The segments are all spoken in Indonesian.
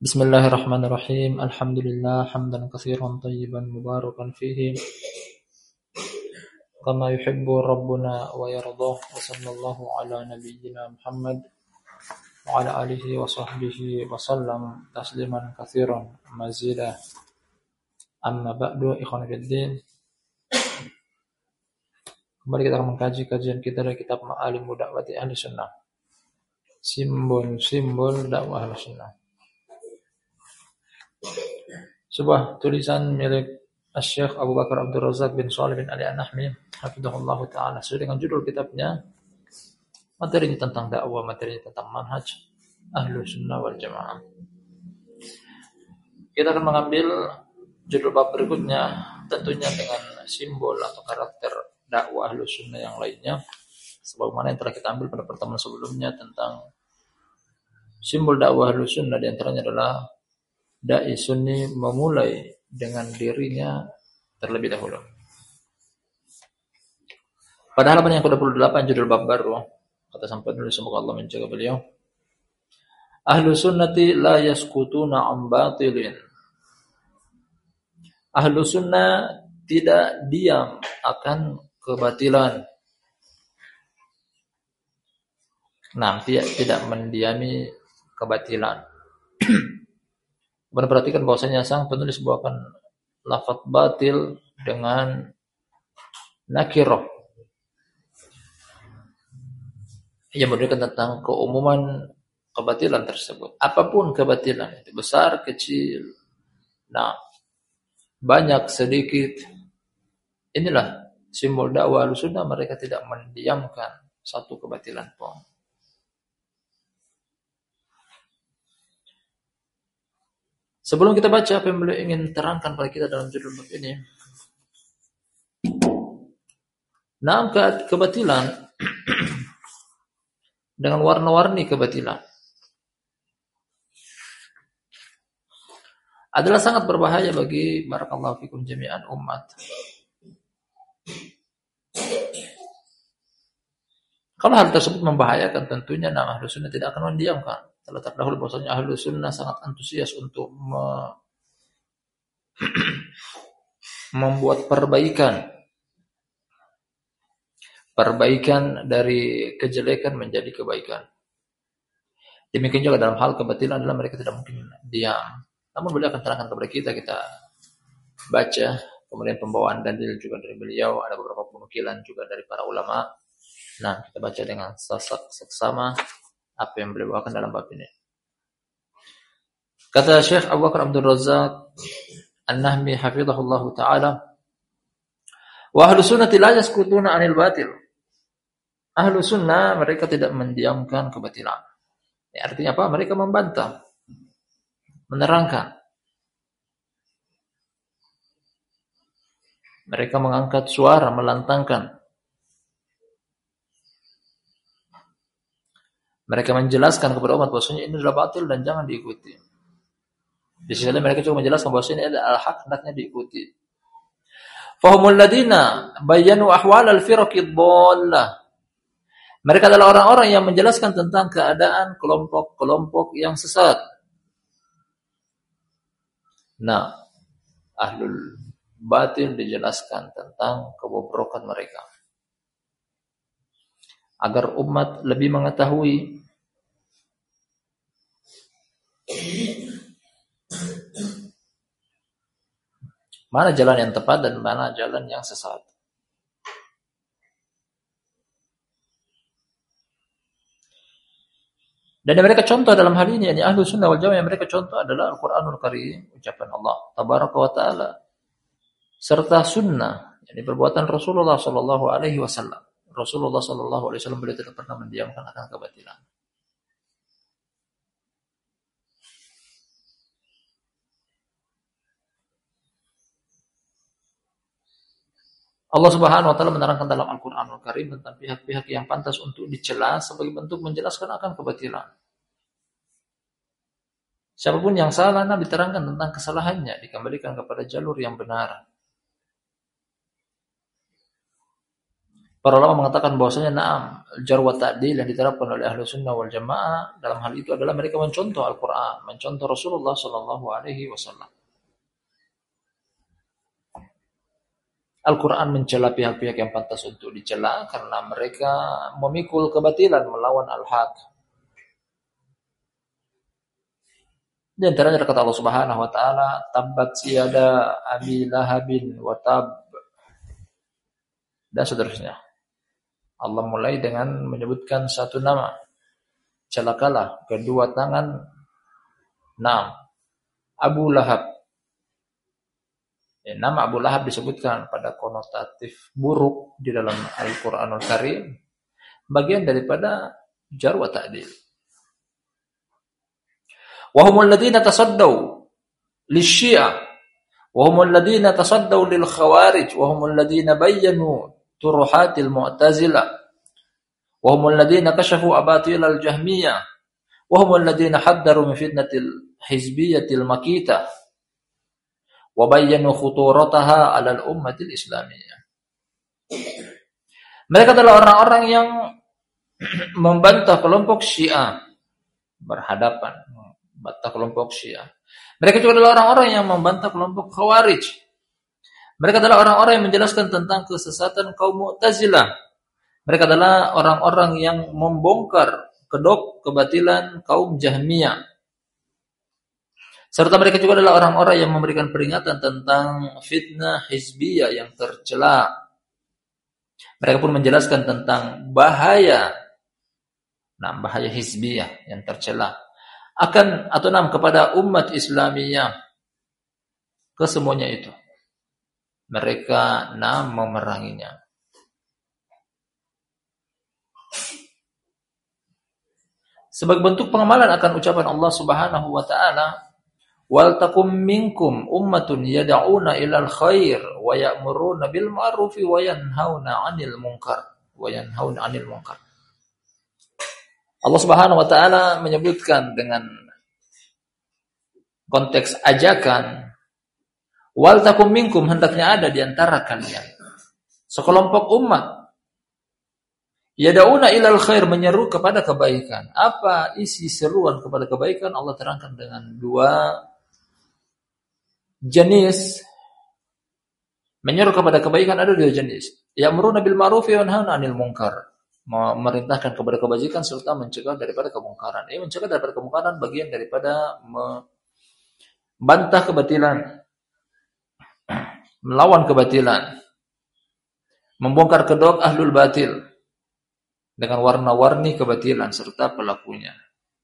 بسم الله الرحمن الرحيم الحمد لله حمدا كثيرا طيبا مباركا فيه كما يحب ربنا ويرضاه وصلى الله على نبينا محمد وعلى آله وصحبه وسلم تسليما كثيرا مزيدا أما بعد إخوان في الدين Kembali kita akan mengkaji kajian kita dari kitab Ma'alim Dakwati Ahli Sunnah. Simbol-simbol dakwah Ahli Sunnah. Sebuah tulisan milik Syekh Abu Bakar Abdul Razak bin Salih bin Ali An-Nahmi hafizahullah taala sesuai dengan judul kitabnya materinya tentang dakwah, materinya tentang manhaj Ahlu Sunnah wal Jamaah. Kita akan mengambil judul bab berikutnya tentunya dengan simbol atau karakter dakwah Ahlu Sunnah yang lainnya sebagaimana yang telah kita ambil pada pertemuan sebelumnya tentang simbol dakwah Ahlu Sunnah di antaranya adalah dai sunni memulai dengan dirinya terlebih dahulu. Pada halaman yang ke-28 judul bab baru, kata sampai dulu semoga Allah menjaga beliau. Ahlu sunnati la yaskutuna am batilin. Ahlu sunnah tidak diam akan kebatilan. Nah, tidak, tidak mendiami kebatilan. Perhatikan bahwasanya sang penulis membawakan lafaz batil dengan nakirah. Yang menunjukkan tentang keumuman kebatilan tersebut. Apa pun kebatilan itu besar, kecil. Nah, banyak, sedikit. Inilah simbol dakwah sunnah mereka tidak mendiamkan satu kebatilan pun. Sebelum kita baca apa yang beliau ingin terangkan pada kita dalam judul bab ini. Nah, kebatilan dengan warna-warni kebatilan adalah sangat berbahaya bagi barakallahu fikum jami'an umat. Kalau hal tersebut membahayakan tentunya nama sunnah tidak akan mendiamkan telah terdahulu bahwasanya ahlu sunnah sangat antusias untuk me membuat perbaikan perbaikan dari kejelekan menjadi kebaikan. Demikian juga dalam hal kebatilan adalah mereka tidak mungkin diam. Namun beliau akan terangkan kepada kita, kita baca, kemudian pembawaan dalil juga dari beliau, ada beberapa penukilan juga dari para ulama. Nah, kita baca dengan seksama apa yang beliau bawakan dalam bab ini. Kata Syekh Abu Bakar Abdul Razak An-Nahmi hafizahullah taala Wa ahlu sunnati la yaskutuna anil batil. Ahlu sunnah mereka tidak mendiamkan kebatilan. Ya, artinya apa? Mereka membantah, menerangkan. Mereka mengangkat suara, melantangkan. Mereka menjelaskan kepada umat bahwasanya ini adalah batil dan jangan diikuti. Di sisi lain mereka juga menjelaskan bahwa ini adalah hak hendaknya diikuti. Fahumul ladina bayanu ahwal dhallah. Mereka adalah orang-orang yang menjelaskan tentang keadaan kelompok-kelompok yang sesat. Nah, ahlul batin dijelaskan tentang kebobrokan mereka. Agar umat lebih mengetahui Mana jalan yang tepat dan mana jalan yang sesat. Dan yang mereka contoh dalam hal ini, yani ahlu sunnah wal jamaah yang mereka contoh adalah Al-Quranul Karim, ucapan Allah, tabaraka wa ta'ala, serta sunnah, yani perbuatan Rasulullah sallallahu alaihi wasallam. Rasulullah sallallahu alaihi wasallam beliau tidak pernah mendiamkan akan kebatilan. Allah Subhanahu wa taala menerangkan dalam Al-Qur'anul Karim tentang pihak-pihak yang pantas untuk dicela sebagai bentuk menjelaskan akan kebatilan. Siapa pun yang salah Nabi terangkan tentang kesalahannya dikembalikan kepada jalur yang benar. Para ulama mengatakan bahwasanya na'am, jar wa ta'dil yang diterapkan oleh ahlu sunnah wal jamaah dalam hal itu adalah mereka mencontoh Al-Quran, mencontoh Rasulullah Sallallahu Alaihi Wasallam. Al-Quran mencela pihak-pihak yang pantas untuk dicela karena mereka memikul kebatilan melawan al-haq. Di antaranya kata Allah Subhanahu wa taala, "Tabbat siyada abi lahabin wa tab." Dan seterusnya. Allah mulai dengan menyebutkan satu nama. Celakalah kedua tangan Naam. Abu Lahab. Nama Abu Lahab disebutkan pada konotatif buruk di dalam Al-Quranul Karim. Bagian daripada jarwa ta'dil. Wahumul ladina tasaddaw lisyiah. Wahumul ladina tasaddaw lil khawarij. Wahumul ladina bayyanu turuhatil mu'tazilah wa humul ladzina kashafu abatil al-jahmiyah wa humul ladzina haddaru min fitnatil hizbiyatil makita wa bayyanu khuturataha 'ala al-ummatil islamiyah mereka adalah orang-orang yang membantah kelompok Syiah berhadapan membantah kelompok Syiah mereka juga adalah orang-orang yang membantah kelompok Khawarij mereka adalah orang-orang yang menjelaskan tentang kesesatan kaum Mu'tazilah. Mereka adalah orang-orang yang membongkar kedok kebatilan kaum Jahmiyah. Serta mereka juga adalah orang-orang yang memberikan peringatan tentang fitnah hizbiyah yang tercela. Mereka pun menjelaskan tentang bahaya nah bahaya hizbiyah yang tercela akan atau nam kepada umat Islamiyah kesemuanya itu mereka nam memeranginya. Sebagai bentuk pengamalan akan ucapan Allah Subhanahu wa taala, "Wal takum minkum ummatun yad'una ilal khair wa ya'muruna bil ma'ruf wa yanhauna 'anil munkar wa yanhauna 'anil munkar." Allah Subhanahu wa taala menyebutkan dengan konteks ajakan Wal takum minkum hendaknya ada di antara kalian sekelompok umat Yada'una ilal khair menyeru kepada kebaikan. Apa isi seruan kepada kebaikan? Allah terangkan dengan dua jenis. Menyeru kepada kebaikan ada dua jenis. Ya'muruna bil ma'ruf wa yanhauna 'anil munkar. Memerintahkan kepada kebajikan serta mencegah daripada kemungkaran. Ini mencegah daripada kemungkaran bagian daripada membantah kebatilan melawan kebatilan, membongkar kedok ahlul batil dengan warna-warni kebatilan serta pelakunya.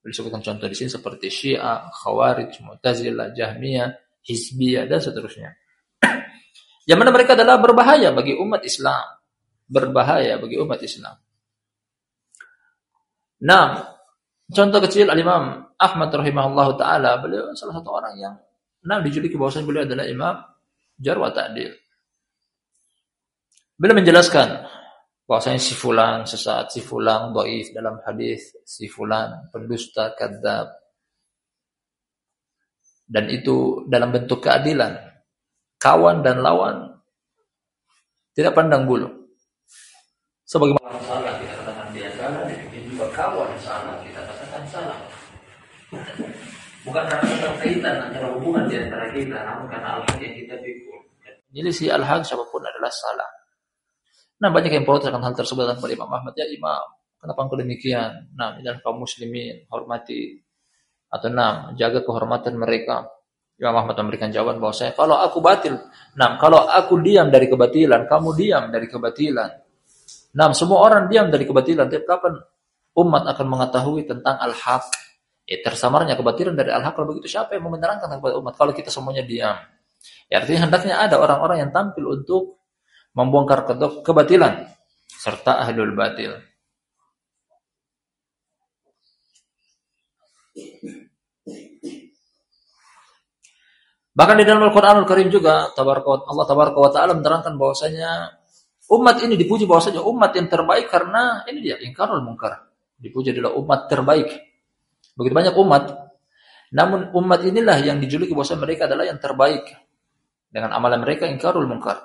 Disebutkan contoh di sini seperti Syiah, Khawarij, Mu'tazilah, Jahmiyah, Hizbiyah dan seterusnya. Yang mana mereka adalah berbahaya bagi umat Islam, berbahaya bagi umat Islam. Nah, contoh kecil Al-Imam Ahmad rahimahullah taala, beliau salah satu orang yang nah dijuluki bahwasanya beliau adalah imam jar wa ta'dil. Beliau menjelaskan bahwasanya si fulan sesat, si fulan dhaif dalam hadis, si fulan pendusta, kadzab. Dan itu dalam bentuk keadilan. Kawan dan lawan tidak pandang bulu. Sebagaimana salah kita katakan dia salah, demikian juga kawan salah kita katakan salah. Bukan karena keterkaitan antara hubungan di antara kita, namun karena al yang kita pikul. Si al-haq siapa pun adalah salah. Nah banyak yang protes akan hal tersebut dan Imam Ahmad ya Imam kenapa engkau demikian? Nah dan kaum muslimin hormati atau enam jaga kehormatan mereka. Imam Ahmad memberikan jawaban bahwa saya kalau aku batil, nah kalau aku diam dari kebatilan, kamu diam dari kebatilan. Nah semua orang diam dari kebatilan. Tapi kapan umat akan mengetahui tentang al-haq? Ya, tersamarnya kebatilan dari al-haq kalau begitu siapa yang menerangkan kepada umat kalau kita semuanya diam? Ya, artinya hendaknya ada orang-orang yang tampil untuk membongkar kebatilan serta ahlul batil. Bahkan di dalam Al-Qur'anul Karim juga Allah tabaraka wa taala menerangkan bahwasanya umat ini dipuji bahwasanya umat yang terbaik karena ini dia ingkarul mungkar. Dipuji adalah umat terbaik Begitu banyak umat. Namun umat inilah yang dijuluki bahwa mereka adalah yang terbaik. Dengan amalan mereka ingkarul mungkar.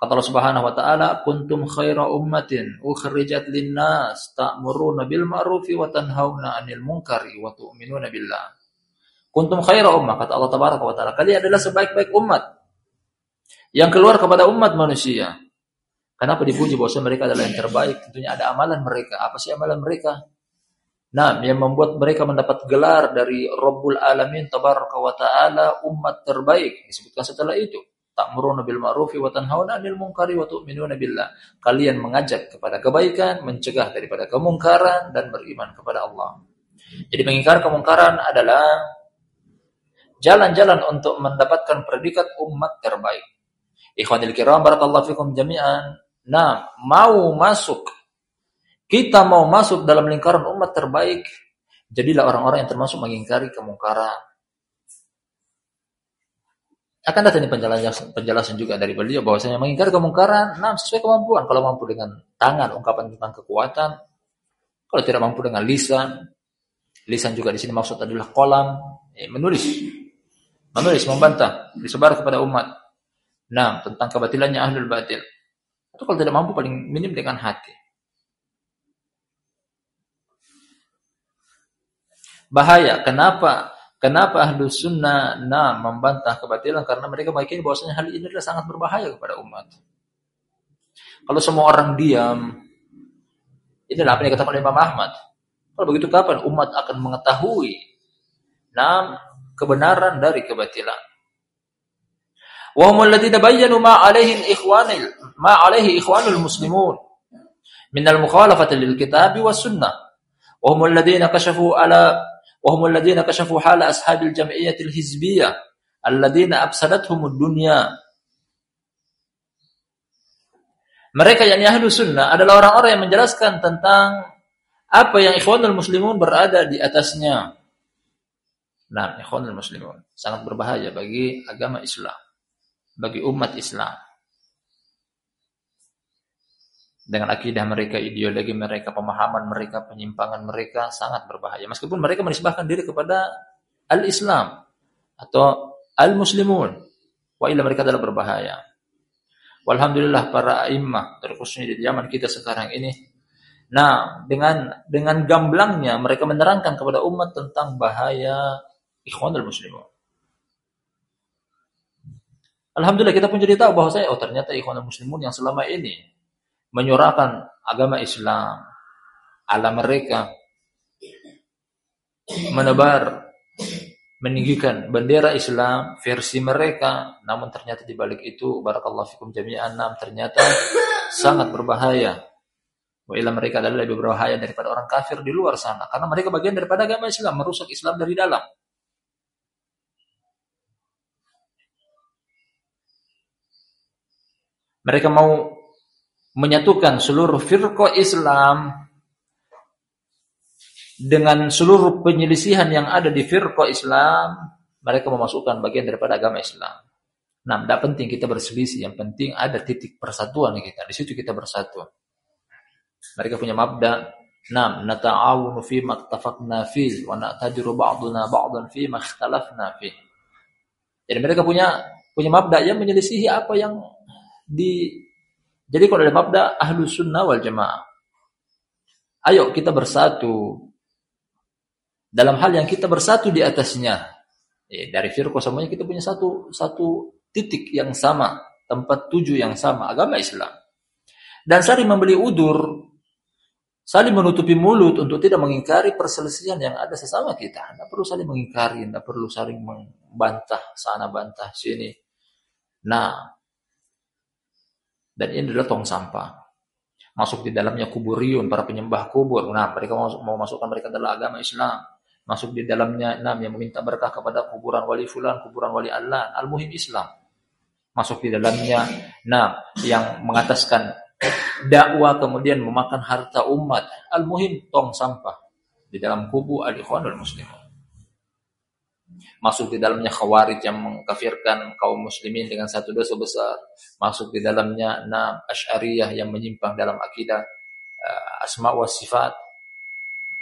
Kata Allah Subhanahu wa taala, "Kuntum khaira ummatin ukhrijat lin-nas ta'muruna bil ma'rufi wa tanhauna 'anil munkari wa tu'minuna billah." Kuntum khaira ummah kata Allah tabaraka wa taala. Kalian adalah sebaik-baik umat yang keluar kepada umat manusia. Kenapa dipuji bahwa mereka adalah yang terbaik? Tentunya ada amalan mereka. Apa sih amalan mereka? Nah, yang membuat mereka mendapat gelar dari Rabbul Alamin tabaraka wa taala umat terbaik disebutkan setelah itu ta'muruna bil ma'rufi wa tanhauna 'anil munkari wa tu'minuna billah. Kalian mengajak kepada kebaikan, mencegah daripada kemungkaran dan beriman kepada Allah. Jadi mengingkar kemungkaran adalah jalan-jalan untuk mendapatkan predikat umat terbaik. Ikhwanil kiram barakallahu fikum jami'an. Nah, mau masuk kita mau masuk dalam lingkaran umat terbaik, jadilah orang-orang yang termasuk mengingkari kemungkaran akan datang penjelasan, penjelasan juga dari beliau bahwasanya mengingkari kemungkaran, nah sesuai kemampuan. Kalau mampu dengan tangan, ungkapan tentang kekuatan. Kalau tidak mampu dengan lisan, lisan juga di sini maksud adalah kolam, eh, menulis, menulis, membantah, disebar kepada umat. Nah, tentang kebatilannya ahlul batil. Itu kalau tidak mampu paling minim dengan hati. Bahaya. Kenapa? Kenapa ahlu sunnah nah membantah kebatilan? Karena mereka meyakini bahwasanya hal ini adalah sangat berbahaya kepada umat. Kalau semua orang diam, inilah apa yang dikatakan oleh Imam Ahmad. Kalau begitu kapan umat akan mengetahui nah kebenaran dari kebatilan. Wa hum allati tabayyanu ma 'alaihim ikhwanil ma 'alaihi ikhwanul muslimun min al-mukhalafati lil kitabi was sunnah. Wa hum ladzina kashafu ala wa hum ladzina kashafu hala ashabil jam'iyyatil hizbiyyah alladzina afsadathumud dunya. Mereka yang ahlu sunnah adalah orang-orang yang menjelaskan tentang apa yang ikhwanul muslimun berada di atasnya Nah, ikhwanul muslimun sangat berbahaya bagi agama Islam, bagi umat Islam dengan akidah mereka, ideologi mereka, pemahaman mereka, penyimpangan mereka sangat berbahaya. Meskipun mereka menisbahkan diri kepada al-Islam atau al-Muslimun, wa mereka adalah berbahaya. Walhamdulillah para imam terkhususnya di zaman kita sekarang ini. Nah, dengan dengan gamblangnya mereka menerangkan kepada umat tentang bahaya ikhwanul muslimun. Alhamdulillah kita pun jadi tahu bahwa saya oh ternyata ikhwanul muslimun yang selama ini menyuarakan agama Islam ala mereka menebar meninggikan bendera Islam versi mereka namun ternyata di balik itu barakallahu fikum jami'an nam ternyata sangat berbahaya. Wa mereka adalah lebih berbahaya daripada orang kafir di luar sana. Karena mereka bagian daripada agama Islam merusak Islam dari dalam mereka mau menyatukan seluruh firqa Islam dengan seluruh penyelisihan yang ada di firqa Islam, mereka memasukkan bagian daripada agama Islam. Nah, tidak penting kita berselisih, yang penting ada titik persatuan kita. Di situ kita bersatu. Mereka punya mabda, Nam, nata'awunu fi maktafakna fi wa na'tajiru ba'duna ba'dan fi makhtalafna fi. Jadi mereka punya punya mabda yang menyelisihi apa yang di jadi kalau ada mabda ahlu sunnah wal jamaah. Ayo kita bersatu. Dalam hal yang kita bersatu di atasnya. Ya, dari firqah semuanya kita punya satu satu titik yang sama. Tempat tuju yang sama. Agama Islam. Dan saling membeli udur. Saling menutupi mulut untuk tidak mengingkari perselisihan yang ada sesama kita. Tidak perlu saling mengingkari. Tidak perlu saling membantah sana bantah sini. Nah, dan ini adalah tong sampah. Masuk di dalamnya kuburiun, para penyembah kubur. Nah, mereka mau, mau masukkan mereka adalah agama Islam. Masuk di dalamnya enam yang meminta berkah kepada kuburan wali fulan, kuburan wali Allah. Al-muhim Islam. Masuk di dalamnya enam yang mengataskan dakwah kemudian memakan harta umat. Al-muhim tong sampah di dalam kubu al-ikhwanul muslimin masuk di dalamnya khawarij yang mengkafirkan kaum muslimin dengan satu dosa besar, masuk di dalamnya enam asyariyah yang menyimpang dalam akidah uh, asma wa sifat.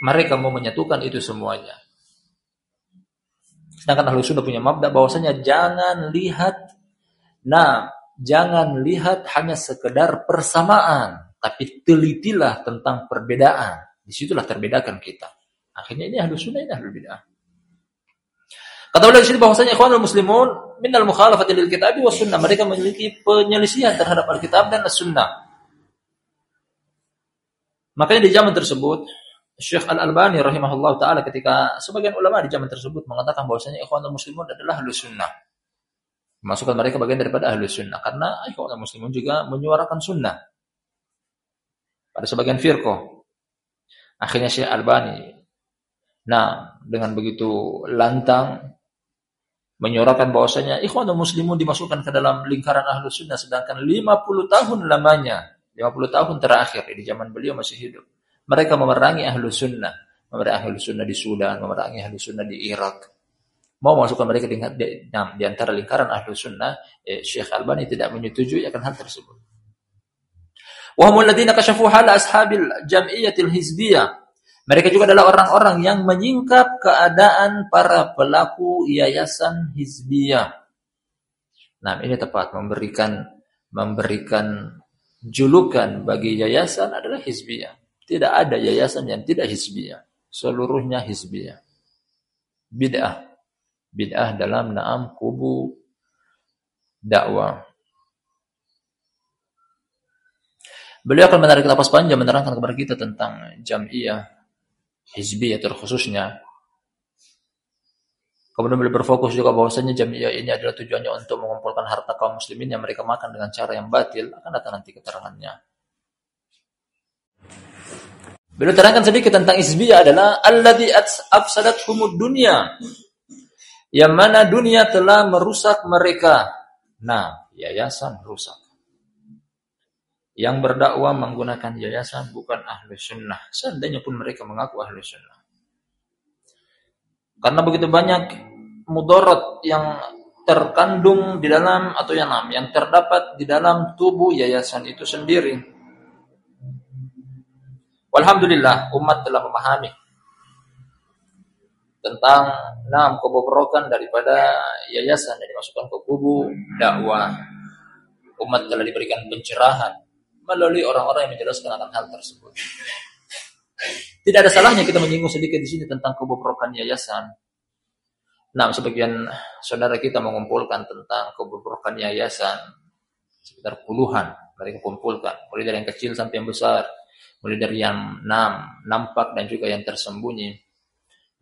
Mereka mau menyatukan itu semuanya. Sedangkan ahlu sunnah punya mabda bahwasanya jangan lihat nah jangan lihat hanya sekedar persamaan, tapi telitilah tentang perbedaan. Di situlah terbedakan kita. Akhirnya ini ahlu sunnah, ini ahlu bid'ah. Kata ulama di sini bahwasanya ikhwanul muslimun minal mukhalafati lil kitab was sunnah. Mereka memiliki penyelisihan terhadap Alkitab dan As-Sunnah. Makanya di zaman tersebut Syekh Al-Albani rahimahullah taala ketika sebagian ulama di zaman tersebut mengatakan bahwasanya ikhwanul muslimun adalah ahlu sunnah. Masukkan mereka bagian daripada ahlu sunnah karena ikhwanul muslimun juga menyuarakan sunnah. Pada sebagian firqah. Akhirnya Syekh Al-Albani Nah, dengan begitu lantang menyuarakan bahwasanya ikhwanul muslimun dimasukkan ke dalam lingkaran ahlus sunnah sedangkan 50 tahun lamanya 50 tahun terakhir di zaman beliau masih hidup mereka memerangi ahlus sunnah memerangi ahlus sunnah di Sudan memerangi ahlus sunnah di Irak. Mau masukkan mereka di, di, di antara lingkaran ahlus sunnah eh, Syekh Albani tidak menyetujui akan hal tersebut. Wahumul ladina kashafu hal ashabil jam'iyatil hizbiyah mereka juga adalah orang-orang yang menyingkap keadaan para pelaku yayasan hizbiyah. Nah, ini tepat memberikan memberikan julukan bagi yayasan adalah hizbiyah. Tidak ada yayasan yang tidak hizbiyah. Seluruhnya hizbiyah. Bid'ah. Bid'ah dalam naam kubu dakwah. Beliau akan menarik napas panjang menerangkan kepada kita tentang jam'iyah hizbiyah terkhususnya. Kemudian beliau berfokus juga bahwasanya jamiah ini adalah tujuannya untuk mengumpulkan harta kaum muslimin yang mereka makan dengan cara yang batil. Akan datang nanti keterangannya. Beliau terangkan sedikit tentang hizbiyah adalah alladhi afsadat humud dunia. Yang mana dunia telah merusak mereka. Nah, yayasan rusak yang berdakwah menggunakan yayasan bukan ahli sunnah. Seandainya pun mereka mengaku ahli sunnah. Karena begitu banyak mudarat yang terkandung di dalam atau yang yang terdapat di dalam tubuh yayasan itu sendiri. Alhamdulillah umat telah memahami tentang enam kebobrokan daripada yayasan yang dimasukkan ke kubu dakwah. Umat telah diberikan pencerahan melalui orang-orang yang menjelaskan akan hal tersebut. Tidak ada salahnya kita menyinggung sedikit di sini tentang kebobrokan yayasan. Nah, sebagian saudara kita mengumpulkan tentang kebobrokan yayasan sekitar puluhan mereka kumpulkan, mulai dari yang kecil sampai yang besar, mulai dari yang nam, nampak dan juga yang tersembunyi.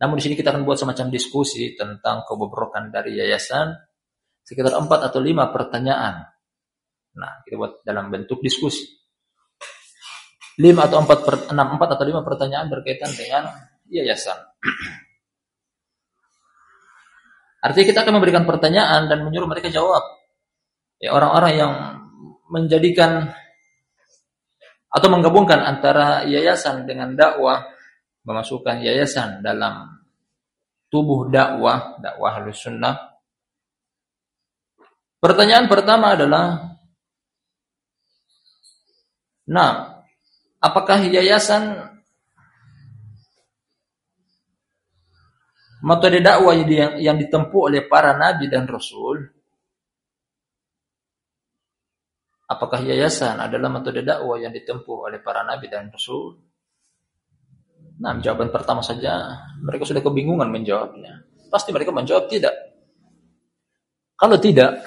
Namun di sini kita akan buat semacam diskusi tentang kebobrokan dari yayasan sekitar empat atau lima pertanyaan. Nah, kita buat dalam bentuk diskusi lima atau empat per, enam empat atau lima pertanyaan berkaitan dengan yayasan. Artinya kita akan memberikan pertanyaan dan menyuruh mereka jawab. Ya orang-orang yang menjadikan atau menggabungkan antara yayasan dengan dakwah, memasukkan yayasan dalam tubuh dakwah, dakwah halus sunnah. Pertanyaan pertama adalah, nah, Apakah yayasan metode dakwah yang, yang ditempuh oleh para nabi dan rasul? Apakah yayasan adalah metode dakwah yang ditempuh oleh para nabi dan rasul? Nah, jawaban pertama saja mereka sudah kebingungan menjawabnya. Pasti mereka menjawab tidak. Kalau tidak,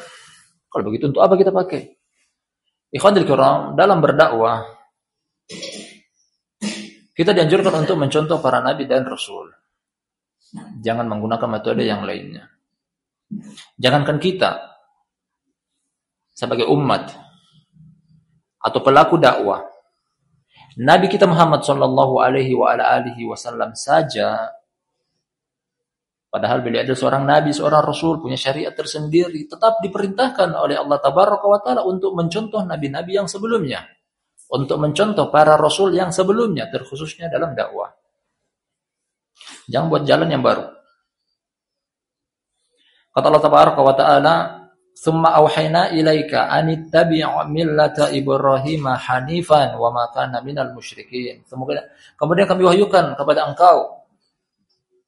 kalau begitu untuk apa kita pakai? Ikhwanul kiram dalam berdakwah kita dianjurkan untuk mencontoh para nabi dan rasul. Jangan menggunakan metode yang lainnya. Jangankan kita sebagai umat atau pelaku dakwah. Nabi kita Muhammad sallallahu alaihi wa ala alihi wasallam saja padahal beliau adalah seorang nabi, seorang rasul, punya syariat tersendiri, tetap diperintahkan oleh Allah tabaraka wa taala untuk mencontoh nabi-nabi yang sebelumnya untuk mencontoh para rasul yang sebelumnya terkhususnya dalam dakwah. Jangan buat jalan yang baru. Kata Allah Tabaraka wa taala, "Tsumma auhayna ilaika an ittabi' millata Ibrahim hanifan wa ma kana minal musyrikin." Kemudian kemudian kami wahyukan kepada engkau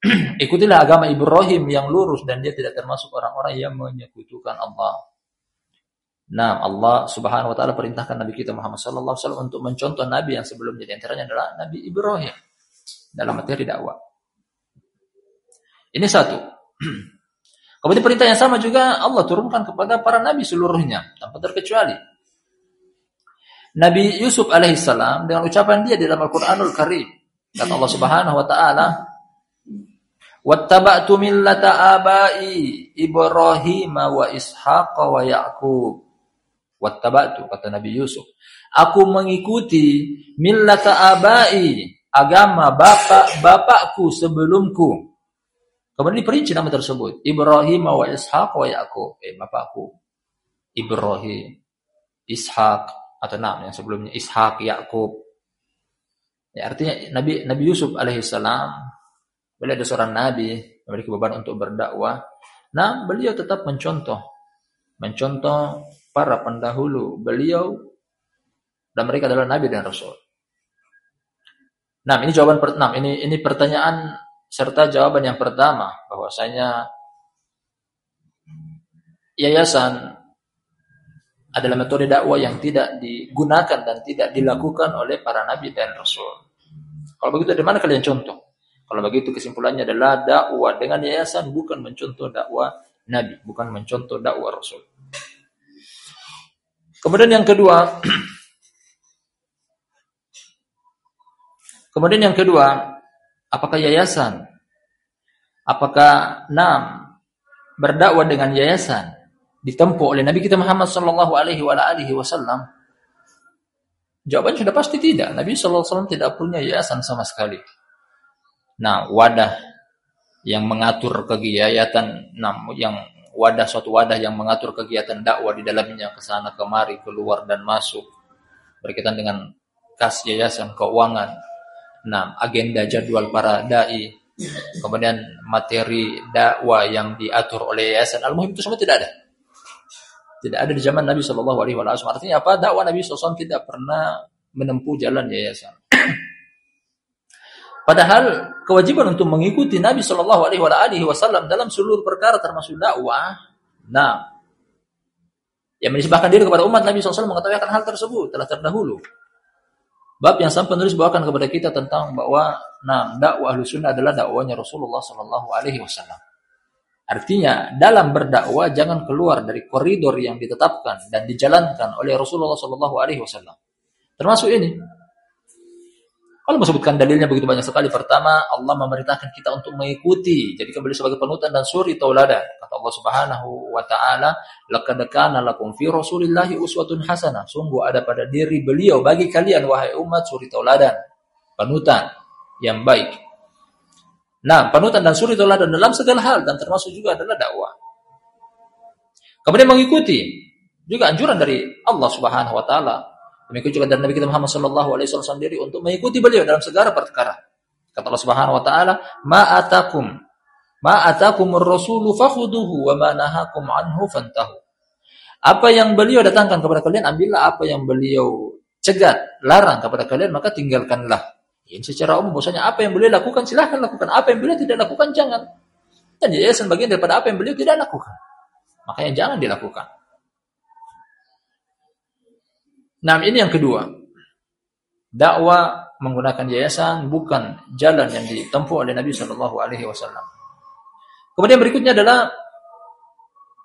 ikutilah agama Ibrahim yang lurus dan dia tidak termasuk orang-orang yang menyekutukan Allah. Nah, Allah Subhanahu wa taala perintahkan Nabi kita Muhammad sallallahu alaihi wasallam untuk mencontoh nabi yang sebelumnya di antaranya adalah Nabi Ibrahim dalam materi dakwah. Ini satu. Kemudian perintah yang sama juga Allah turunkan kepada para nabi seluruhnya tanpa terkecuali. Nabi Yusuf alaihissalam dengan ucapan dia di dalam Al-Qur'anul Karim kata Allah Subhanahu wa taala Wattaba'tu millata abai Ibrahim wa Ishaq wa Ya'qub Wattaba'tu kata Nabi Yusuf. Aku mengikuti millata abai, agama bapak-bapakku sebelumku. Kemudian diperinci nama tersebut. Ibrahim wa Ishaq wa Yaqub. Eh, bapakku. Ibrahim, Ishaq atau nama yang sebelumnya Ishaq, Yakub. Ya, artinya Nabi Nabi Yusuf alaihissalam beliau ada seorang nabi memiliki beban untuk berdakwah. Nah, beliau tetap mencontoh mencontoh para pendahulu beliau dan mereka adalah nabi dan rasul. Nah, ini jawaban per, nah, ini ini pertanyaan serta jawaban yang pertama bahwasanya yayasan adalah metode dakwah yang tidak digunakan dan tidak dilakukan oleh para nabi dan rasul. Kalau begitu dari mana kalian contoh? Kalau begitu kesimpulannya adalah dakwah dengan yayasan bukan mencontoh dakwah nabi, bukan mencontoh dakwah rasul. Kemudian yang kedua, kemudian yang kedua, apakah yayasan, apakah nam berdakwah dengan yayasan ditempuh oleh Nabi kita Muhammad Sallallahu Alaihi Wasallam? Jawabannya sudah pasti tidak. Nabi Sallallahu Alaihi Wasallam tidak punya yayasan sama sekali. Nah, wadah yang mengatur kegiatan, yang wadah suatu wadah yang mengatur kegiatan dakwah di dalamnya ke sana kemari keluar dan masuk. Berkaitan dengan kas yayasan keuangan. Nah agenda jadwal para dai. Kemudian materi dakwah yang diatur oleh yayasan al-muhim itu semua tidak ada. Tidak ada di zaman Nabi Shallallahu Alaihi Wasallam. Artinya apa? Dakwah Nabi SAW tidak pernah menempuh jalan yayasan Padahal kewajiban untuk mengikuti Nabi Shallallahu Alaihi Wasallam dalam seluruh perkara termasuk dakwah, nah, yang menisbahkan diri kepada umat Nabi SAW mengetahui akan hal tersebut telah terdahulu. Bab yang sampai penulis bawakan kepada kita tentang bahwa nah dakwah sunnah adalah dakwanya Rasulullah Shallallahu Alaihi Wasallam. Artinya dalam berdakwah jangan keluar dari koridor yang ditetapkan dan dijalankan oleh Rasulullah Shallallahu Alaihi Wasallam. Termasuk ini kalau sebutkan dalilnya begitu banyak sekali. Pertama, Allah memerintahkan kita untuk mengikuti. Jadi kembali sebagai penutan dan suri tauladan. Kata Allah Subhanahu wa taala, "Laqad kana lakum fi Rasulillahi uswatun hasanah." Sungguh ada pada diri beliau bagi kalian wahai umat suri tauladan, panutan yang baik. Nah, panutan dan suri tauladan dalam segala hal dan termasuk juga adalah dakwah. Kemudian mengikuti juga anjuran dari Allah Subhanahu wa taala Demikian juga dari Nabi kita Muhammad sallallahu alaihi wasallam sendiri untuk mengikuti beliau dalam segala perkara. Kata Allah Subhanahu wa taala, "Ma atakum ma atakumur rasulu fakhuduhu wa ma nahakum anhu fantahu." Apa yang beliau datangkan kepada kalian, ambillah apa yang beliau cegat, larang kepada kalian, maka tinggalkanlah. Ini secara umum bahwasanya apa yang beliau lakukan silahkan lakukan, apa yang beliau tidak lakukan jangan. Dan yayasan bagian daripada apa yang beliau tidak lakukan. Makanya jangan dilakukan. Nah, ini yang kedua. Dakwah menggunakan yayasan bukan jalan yang ditempuh oleh Nabi Shallallahu Alaihi Wasallam. Kemudian berikutnya adalah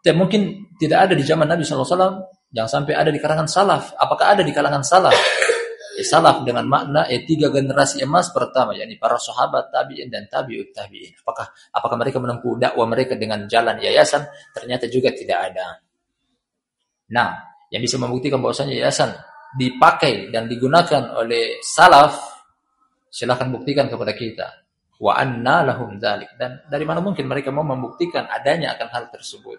dan mungkin tidak ada di zaman Nabi Shallallahu Alaihi Wasallam, jangan sampai ada di kalangan salaf. Apakah ada di kalangan salaf? Eh, salaf dengan makna eh, tiga generasi emas pertama, yakni para sahabat tabiin dan tabiut tabiin. Apakah apakah mereka menempuh dakwah mereka dengan jalan yayasan? Ternyata juga tidak ada. Nah, yang bisa membuktikan bahwasanya yayasan dipakai dan digunakan oleh salaf, silahkan buktikan kepada kita. Wa anna lahum dzalik dan dari mana mungkin mereka mau membuktikan adanya akan hal tersebut.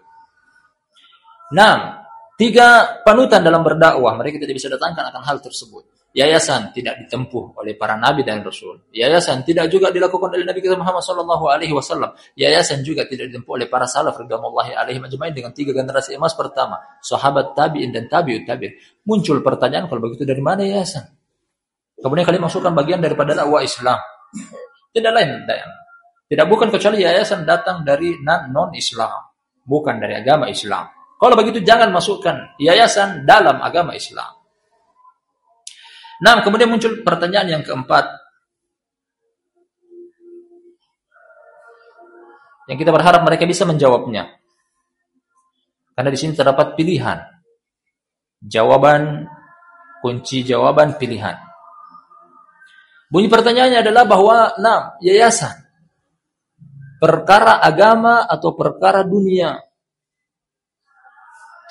Nah, tiga panutan dalam berdakwah mereka tidak bisa datangkan akan hal tersebut. Yayasan tidak ditempuh oleh para nabi dan rasul. Yayasan tidak juga dilakukan oleh Nabi kita Muhammad sallallahu alaihi wasallam. Yayasan juga tidak ditempuh oleh para salaf radhiyallahu alaihi majma'in dengan tiga generasi emas pertama, sahabat tabi'in dan tabi'ut tabi'in. Muncul pertanyaan kalau begitu dari mana yayasan? Kemudian kalian masukkan bagian daripada dakwah Islam. Tidak lain tidak bukan kecuali yayasan datang dari non-Islam, bukan dari agama Islam. Kalau begitu jangan masukkan yayasan dalam agama Islam. Nah, kemudian muncul pertanyaan yang keempat. Yang kita berharap mereka bisa menjawabnya. Karena di sini terdapat pilihan. Jawaban, kunci jawaban pilihan. Bunyi pertanyaannya adalah bahwa, nah, yayasan. Perkara agama atau perkara dunia.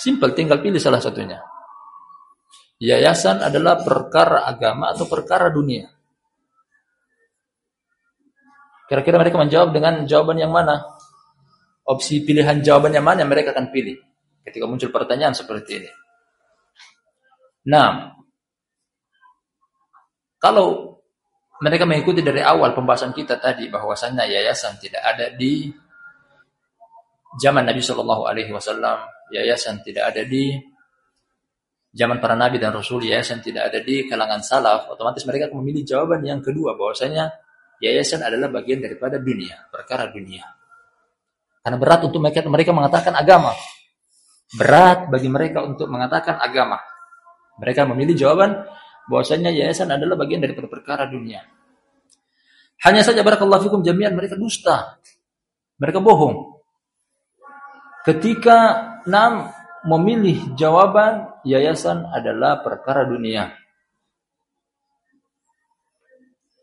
Simpel, tinggal pilih salah satunya. Yayasan adalah perkara agama atau perkara dunia. Kira-kira mereka menjawab dengan jawaban yang mana? Opsi pilihan jawaban yang mana mereka akan pilih ketika muncul pertanyaan seperti ini. Nah, kalau mereka mengikuti dari awal pembahasan kita tadi bahwasanya yayasan tidak ada di zaman Nabi Shallallahu Alaihi Wasallam, yayasan tidak ada di zaman para nabi dan rasul, yayasan tidak ada di kalangan salaf, otomatis mereka memilih jawaban yang kedua bahwasanya yayasan adalah bagian daripada dunia, perkara dunia. Karena berat untuk mereka mereka mengatakan agama. Berat bagi mereka untuk mengatakan agama. Mereka memilih jawaban bahwasanya yayasan adalah bagian daripada perkara dunia. Hanya saja barakallahu fikum jami'an mereka dusta. Mereka bohong. Ketika enam memilih jawaban yayasan adalah perkara dunia.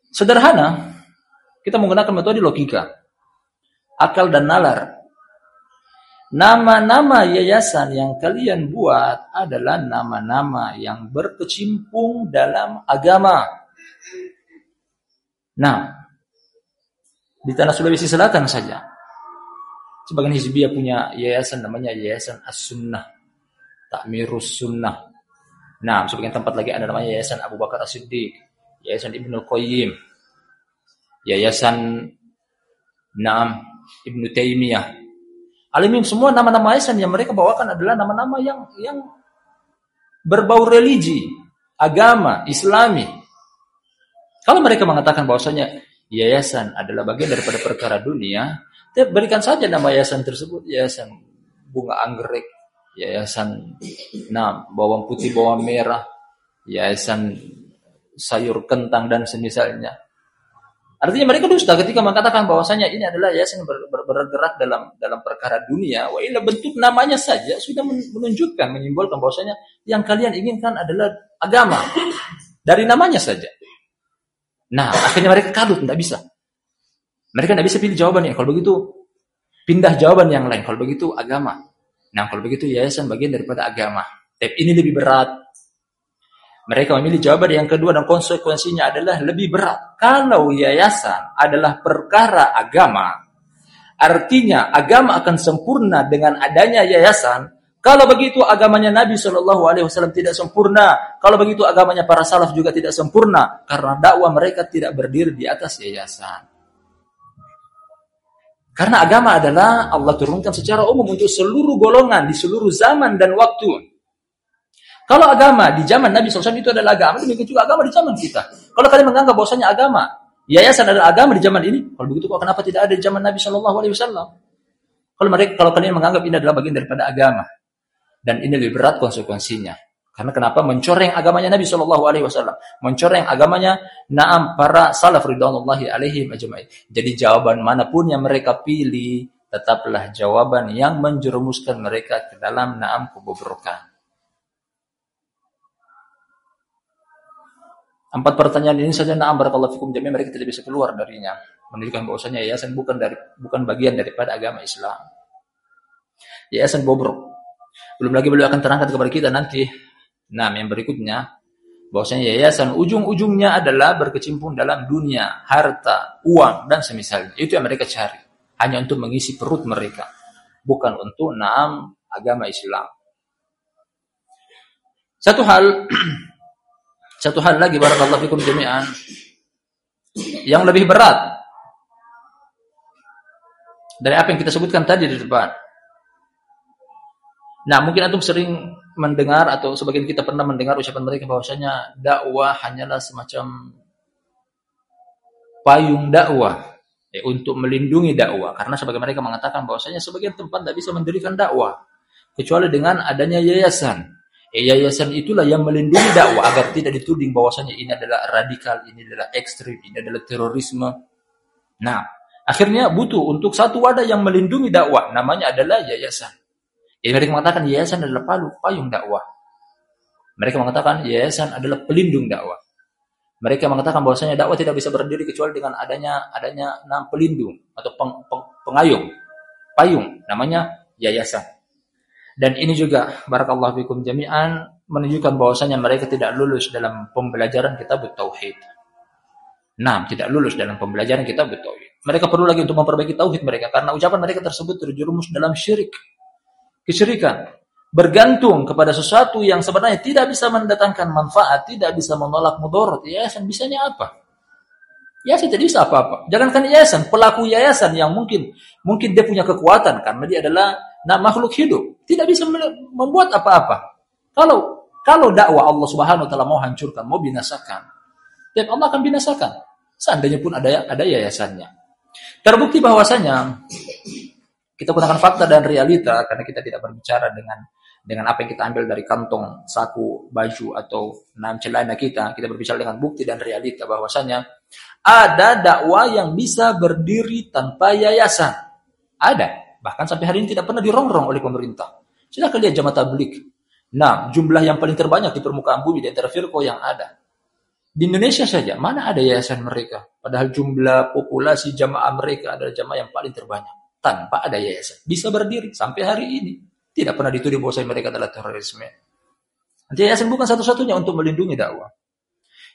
Sederhana, kita menggunakan metode logika, akal dan nalar. Nama-nama yayasan yang kalian buat adalah nama-nama yang berkecimpung dalam agama. Nah, di tanah Sulawesi Selatan saja, Sebagian Hizbiyah punya yayasan namanya Yayasan As-Sunnah. Takmirus Sunnah. Nah, sebagian tempat lagi ada namanya Yayasan Abu Bakar As-Siddiq, Yayasan Ibnu Qayyim, Yayasan Naam Ibnu Taimiyah. Alimin semua nama-nama yayasan yang mereka bawakan adalah nama-nama yang yang berbau religi, agama, Islami. Kalau mereka mengatakan bahwasanya yayasan adalah bagian daripada perkara dunia, berikan saja nama yayasan tersebut, yayasan bunga anggrek, yayasan nah bawang putih, bawang merah, yayasan sayur kentang dan semisalnya. Artinya mereka dusta ketika mengatakan bahwasanya ini adalah yayasan ber, ber, bergerak dalam dalam perkara dunia. Wah, ini bentuk namanya saja sudah menunjukkan, menyimbolkan bahwasanya yang kalian inginkan adalah agama. Dari namanya saja. Nah, akhirnya mereka kadut, tidak bisa. Mereka tidak bisa pilih jawabannya. Kalau begitu, pindah jawaban yang lain. Kalau begitu, agama. Nah, kalau begitu, yayasan bagian daripada agama. Tapi ini lebih berat. Mereka memilih jawaban yang kedua dan konsekuensinya adalah lebih berat. Kalau yayasan adalah perkara agama, artinya agama akan sempurna dengan adanya yayasan. Kalau begitu agamanya Nabi Shallallahu Alaihi Wasallam tidak sempurna. Kalau begitu agamanya para salaf juga tidak sempurna karena dakwah mereka tidak berdiri di atas yayasan. Karena agama adalah Allah turunkan secara umum untuk seluruh golongan di seluruh zaman dan waktu. Kalau agama di zaman Nabi SAW itu adalah agama, demikian juga agama di zaman kita. Kalau kalian menganggap bahwasanya agama, yayasan adalah agama di zaman ini, kalau begitu kok kenapa tidak ada di zaman Nabi SAW? Kalau mereka, kalau kalian menganggap ini adalah bagian daripada agama, dan ini lebih berat konsekuensinya. Karena kenapa? Mencoreng agamanya Nabi Shallallahu Alaihi Wasallam, mencoreng agamanya naam para salaf ridwanullahi alaihi majma'in. Jadi jawaban mana pun yang mereka pilih, tetaplah jawaban yang menjerumuskan mereka ke dalam naam kebobrokan. Empat pertanyaan ini saja naam barakallahu fikum jami'an mereka tidak bisa keluar darinya. Menunjukkan bahwasanya yayasan bukan dari bukan bagian daripada agama Islam. Yayasan bobrok. Belum lagi beliau akan terangkan kepada kita nanti Nah, yang berikutnya bahwasanya yayasan ujung-ujungnya adalah berkecimpung dalam dunia, harta, uang dan semisalnya. Itu yang mereka cari, hanya untuk mengisi perut mereka, bukan untuk naam agama Islam. Satu hal satu hal lagi barakallahu fikum jami'an yang lebih berat dari apa yang kita sebutkan tadi di depan. Nah, mungkin antum sering mendengar atau sebagian kita pernah mendengar ucapan mereka bahwasanya dakwah hanyalah semacam payung dakwah ya, untuk melindungi dakwah karena sebagian mereka mengatakan bahwasanya sebagian tempat tidak bisa mendirikan dakwah kecuali dengan adanya yayasan. Eh, yayasan itulah yang melindungi dakwah agar tidak dituding bahwasanya ini adalah radikal, ini adalah ekstrim, ini adalah terorisme. Nah, akhirnya butuh untuk satu wadah yang melindungi dakwah, namanya adalah yayasan. Jadi mereka mengatakan yayasan adalah palu, payung dakwah. Mereka mengatakan yayasan adalah pelindung dakwah. Mereka mengatakan bahwasanya dakwah tidak bisa berdiri kecuali dengan adanya adanya enam pelindung atau peng, peng, pengayung, payung, namanya yayasan. Dan ini juga barakallahu fikum jami'an menunjukkan bahwasanya mereka tidak lulus dalam pembelajaran kitab tauhid. Nah, tidak lulus dalam pembelajaran kitab tauhid. Mereka perlu lagi untuk memperbaiki tauhid mereka karena ucapan mereka tersebut terjerumus dalam syirik. Kesyirikan bergantung kepada sesuatu yang sebenarnya tidak bisa mendatangkan manfaat, tidak bisa menolak mudarat. Yayasan bisanya apa? Yayasan tidak bisa apa-apa. Jangankan yayasan, pelaku yayasan yang mungkin mungkin dia punya kekuatan karena dia adalah nah, makhluk hidup, tidak bisa membuat apa-apa. Kalau kalau dakwah Allah Subhanahu wa taala mau hancurkan, mau binasakan, dan Allah akan binasakan. Seandainya pun ada ada yayasannya. Terbukti bahwasanya kita gunakan fakta dan realita karena kita tidak berbicara dengan dengan apa yang kita ambil dari kantong saku baju atau enam celana kita, kita berbicara dengan bukti dan realita bahwasanya ada dakwah yang bisa berdiri tanpa yayasan. Ada. Bahkan sampai hari ini tidak pernah dirongrong oleh pemerintah. Silahkan lihat jamaah tablik. Nah, jumlah yang paling terbanyak di permukaan bumi di antara firqah yang ada. Di Indonesia saja, mana ada yayasan mereka? Padahal jumlah populasi jamaah mereka adalah jamaah yang paling terbanyak. Tanpa ada yayasan. Bisa berdiri sampai hari ini. Tidak pernah dituduh bahwa mereka adalah terorisme. Yayasan bukan satu-satunya untuk melindungi dakwah.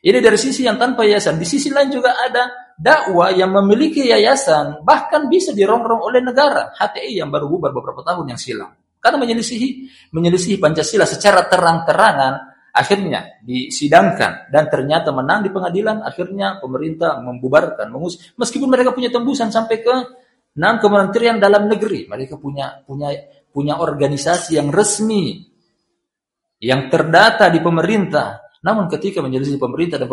Ini dari sisi yang tanpa yayasan. Di sisi lain juga ada dakwah yang memiliki yayasan, bahkan bisa dirongrong oleh negara. HTI yang baru bubar beberapa tahun yang silam. Karena menyelisihi, menyelisihi Pancasila secara terang-terangan, akhirnya disidangkan dan ternyata menang di pengadilan, akhirnya pemerintah membubarkan, mengus meskipun mereka punya tembusan sampai ke enam kementerian dalam negeri, mereka punya punya punya organisasi yang resmi yang terdata di pemerintah namun ketika menjadi pemerintah dan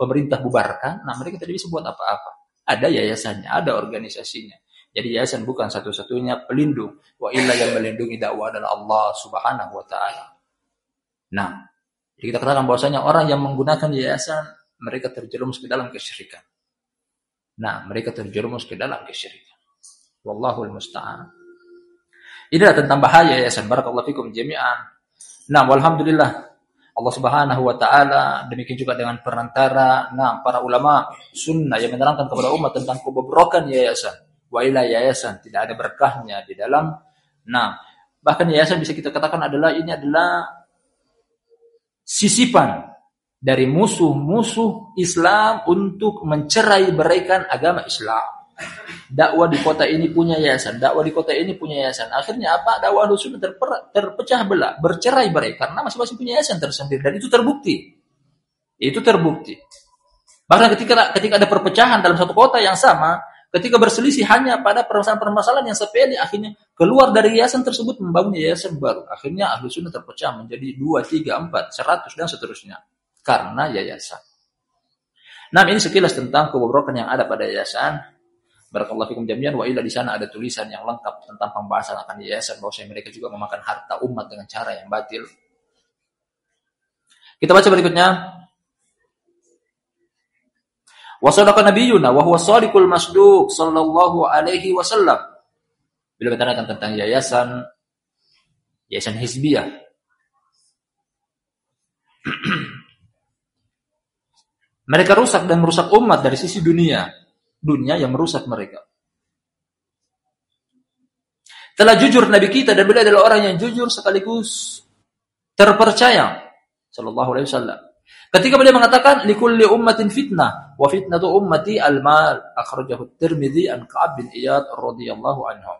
pemerintah bubarkan, nah mereka tidak bisa buat apa-apa. Ada yayasannya, ada organisasinya. Jadi yayasan bukan satu-satunya pelindung. Wa illa yang melindungi dakwah adalah Allah Subhanahu wa taala. Nah, jadi kita katakan bahwasanya orang yang menggunakan yayasan mereka terjerumus ke dalam kesyirikan. Nah, mereka terjerumus ke dalam kesyirikan. Wallahul musta'an. Inilah tentang bahaya yayasan. Barakallahu fikum jami'an. Nah, walhamdulillah Allah Subhanahu wa taala, demikian juga dengan perantara nah para ulama sunnah yang menerangkan kepada umat tentang kebobrokan yayasan. Wa ila yayasan tidak ada berkahnya di dalam nah bahkan yayasan bisa kita katakan adalah ini adalah sisipan dari musuh-musuh Islam untuk mencerai beraikan agama Islam dakwah di kota ini punya yayasan, dakwah di kota ini punya yayasan. Akhirnya apa? Dakwah sudah terpecah belah, bercerai berai karena masing-masing punya yayasan tersendiri dan itu terbukti. Itu terbukti. Bahkan ketika ketika ada perpecahan dalam satu kota yang sama, ketika berselisih hanya pada permasalahan-permasalahan yang sepele, akhirnya keluar dari yayasan tersebut membangun yayasan baru. Akhirnya ahlu sunnah terpecah menjadi dua, tiga, empat, seratus dan seterusnya karena yayasan. Nah, ini sekilas tentang kebobrokan yang ada pada yayasan. Barakallahu fikum jami'an wa di sana ada tulisan yang lengkap tentang pembahasan akan yayasan bahwa mereka juga memakan harta umat dengan cara yang batil. Kita baca berikutnya. Wa sadaqa nabiyuna wa huwa shadiqul masduq sallallahu alaihi wasallam. Bila berkata tentang yayasan yayasan hizbiyah. mereka rusak dan merusak umat dari sisi dunia dunia yang merusak mereka. Telah jujur Nabi kita dan beliau adalah orang yang jujur sekaligus terpercaya. Sallallahu alaihi wasallam. Ketika beliau mengatakan likulli ummatin fitnah wa fitnatu ummati al-mal akhrajahu Tirmidzi an Ka'ab bin Iyad radhiyallahu anhu.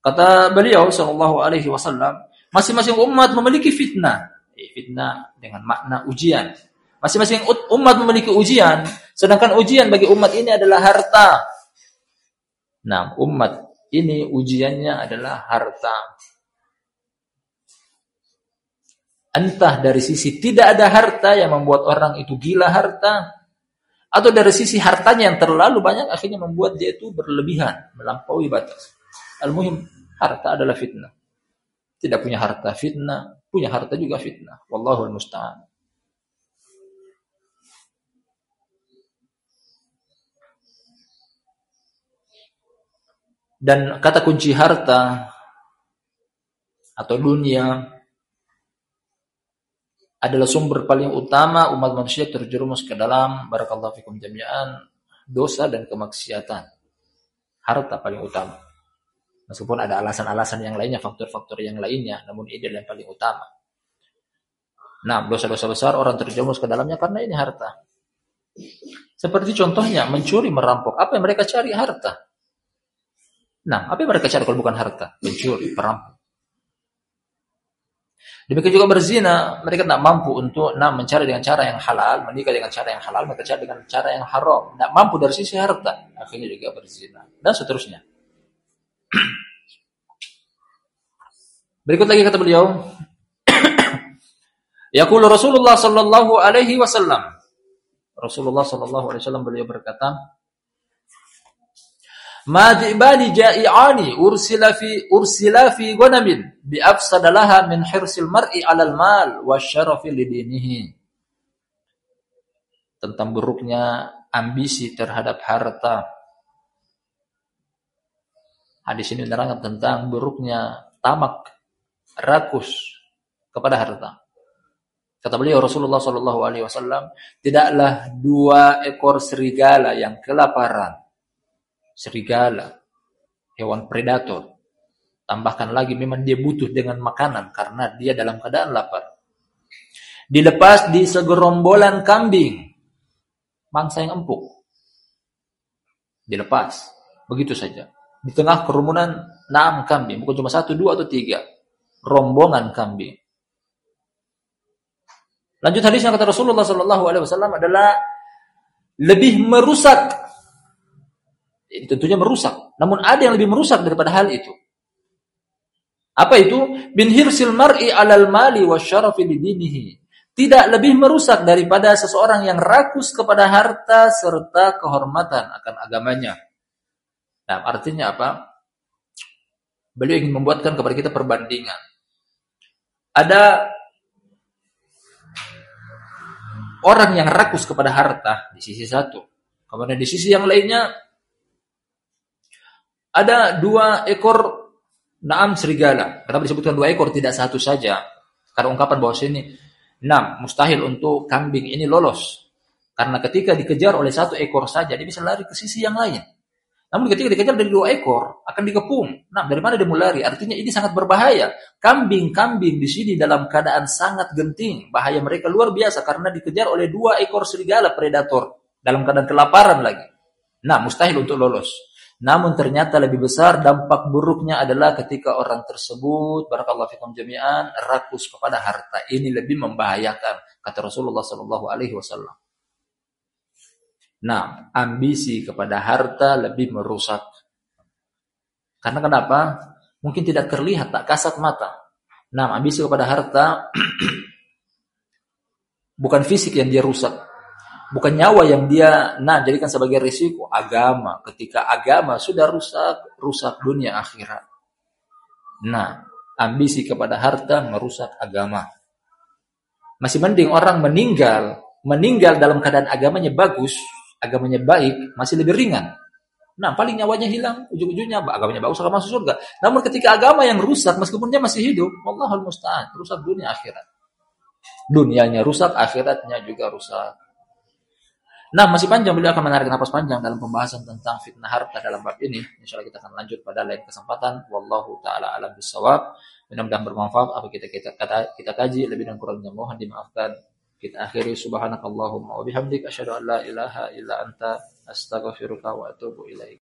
Kata beliau sallallahu alaihi wasallam, masing-masing umat memiliki fitnah. Eh, fitnah dengan makna ujian. Masing-masing umat memiliki ujian, sedangkan ujian bagi umat ini adalah harta. Nah, umat ini ujiannya adalah harta. Entah dari sisi tidak ada harta yang membuat orang itu gila harta, atau dari sisi hartanya yang terlalu banyak akhirnya membuat dia itu berlebihan, melampaui batas. Al-muhim, harta adalah fitnah. Tidak punya harta fitnah, punya harta juga fitnah. Wallahul musta'an. Dan kata kunci harta atau dunia adalah sumber paling utama umat manusia terjerumus ke dalam barakallahu fikum jami'an dosa dan kemaksiatan. Harta paling utama. Meskipun ada alasan-alasan yang lainnya, faktor-faktor yang lainnya, namun ini adalah yang paling utama. Nah, dosa-dosa besar orang terjerumus ke dalamnya karena ini harta. Seperti contohnya mencuri, merampok. Apa yang mereka cari? Harta. Nah, apa yang mereka cari kalau bukan harta? Mencuri, perampok. Demikian juga berzina, mereka tidak mampu untuk nah, mencari dengan cara yang halal, menikah dengan cara yang halal, mereka cari dengan cara yang haram. Tidak mampu dari sisi harta, akhirnya juga berzina. Dan seterusnya. Berikut lagi kata beliau. Yaqulu Rasulullah sallallahu alaihi wasallam. Rasulullah sallallahu alaihi wasallam beliau berkata, Ma di'bani ja'i'ani ursila fi ursila fi ghanamin bi afsada laha min hirsil mar'i 'alal mal wa syarafi lidinihi. Tentang buruknya ambisi terhadap harta. Hadis ini menerangkan tentang buruknya tamak, rakus kepada harta. Kata beliau Rasulullah Shallallahu Alaihi Wasallam, tidaklah dua ekor serigala yang kelaparan serigala, hewan predator. Tambahkan lagi memang dia butuh dengan makanan karena dia dalam keadaan lapar. Dilepas di segerombolan kambing, mangsa yang empuk. Dilepas, begitu saja. Di tengah kerumunan enam kambing, bukan cuma satu, dua atau tiga. Rombongan kambing. Lanjut hadis yang kata Rasulullah Wasallam adalah lebih merusak ini tentunya merusak. Namun ada yang lebih merusak daripada hal itu. Apa itu? Bin hirsil mar'i alal mali wa syarafi lidinihi. Tidak lebih merusak daripada seseorang yang rakus kepada harta serta kehormatan akan agamanya. Nah, artinya apa? Beliau ingin membuatkan kepada kita perbandingan. Ada orang yang rakus kepada harta di sisi satu. Kemudian di sisi yang lainnya ada dua ekor naam serigala. Kenapa disebutkan dua ekor tidak satu saja? Karena ungkapan bahwa sini enam mustahil untuk kambing ini lolos. Karena ketika dikejar oleh satu ekor saja dia bisa lari ke sisi yang lain. Namun ketika dikejar dari dua ekor akan dikepung. Nah, dari mana dia mau lari? Artinya ini sangat berbahaya. Kambing-kambing di sini dalam keadaan sangat genting. Bahaya mereka luar biasa karena dikejar oleh dua ekor serigala predator dalam keadaan kelaparan lagi. Nah, mustahil untuk lolos. Namun ternyata lebih besar dampak buruknya adalah ketika orang tersebut barakallahu fikum jami'an rakus kepada harta. Ini lebih membahayakan kata Rasulullah sallallahu alaihi wasallam. Nah, ambisi kepada harta lebih merusak. Karena kenapa? Mungkin tidak terlihat, tak kasat mata. Nah, ambisi kepada harta bukan fisik yang dia rusak, bukan nyawa yang dia nah jadikan sebagai risiko. Agama. Ketika agama sudah rusak rusak dunia akhirat. Nah ambisi kepada harta merusak agama. Masih mending orang meninggal meninggal dalam keadaan agamanya bagus agamanya baik masih lebih ringan. Nah paling nyawanya hilang ujung-ujungnya agamanya bagus akan masuk surga. Namun ketika agama yang rusak meskipun dia masih hidup Allahul musta'an rusak dunia akhirat. Dunianya rusak akhiratnya juga rusak Nah, masih panjang beliau akan menarik nafas panjang dalam pembahasan tentang fitnah harta dalam bab ini. Insya Allah kita akan lanjut pada lain kesempatan. Wallahu taala alam bisawab. Mudah-mudahan bermanfaat apa kita kita kata kita kaji lebih dan kurangnya mohon dimaafkan. Kita akhiri subhanakallahumma wa bihamdik asyhadu an la ilaha illa anta astaghfiruka wa atubu ilaik.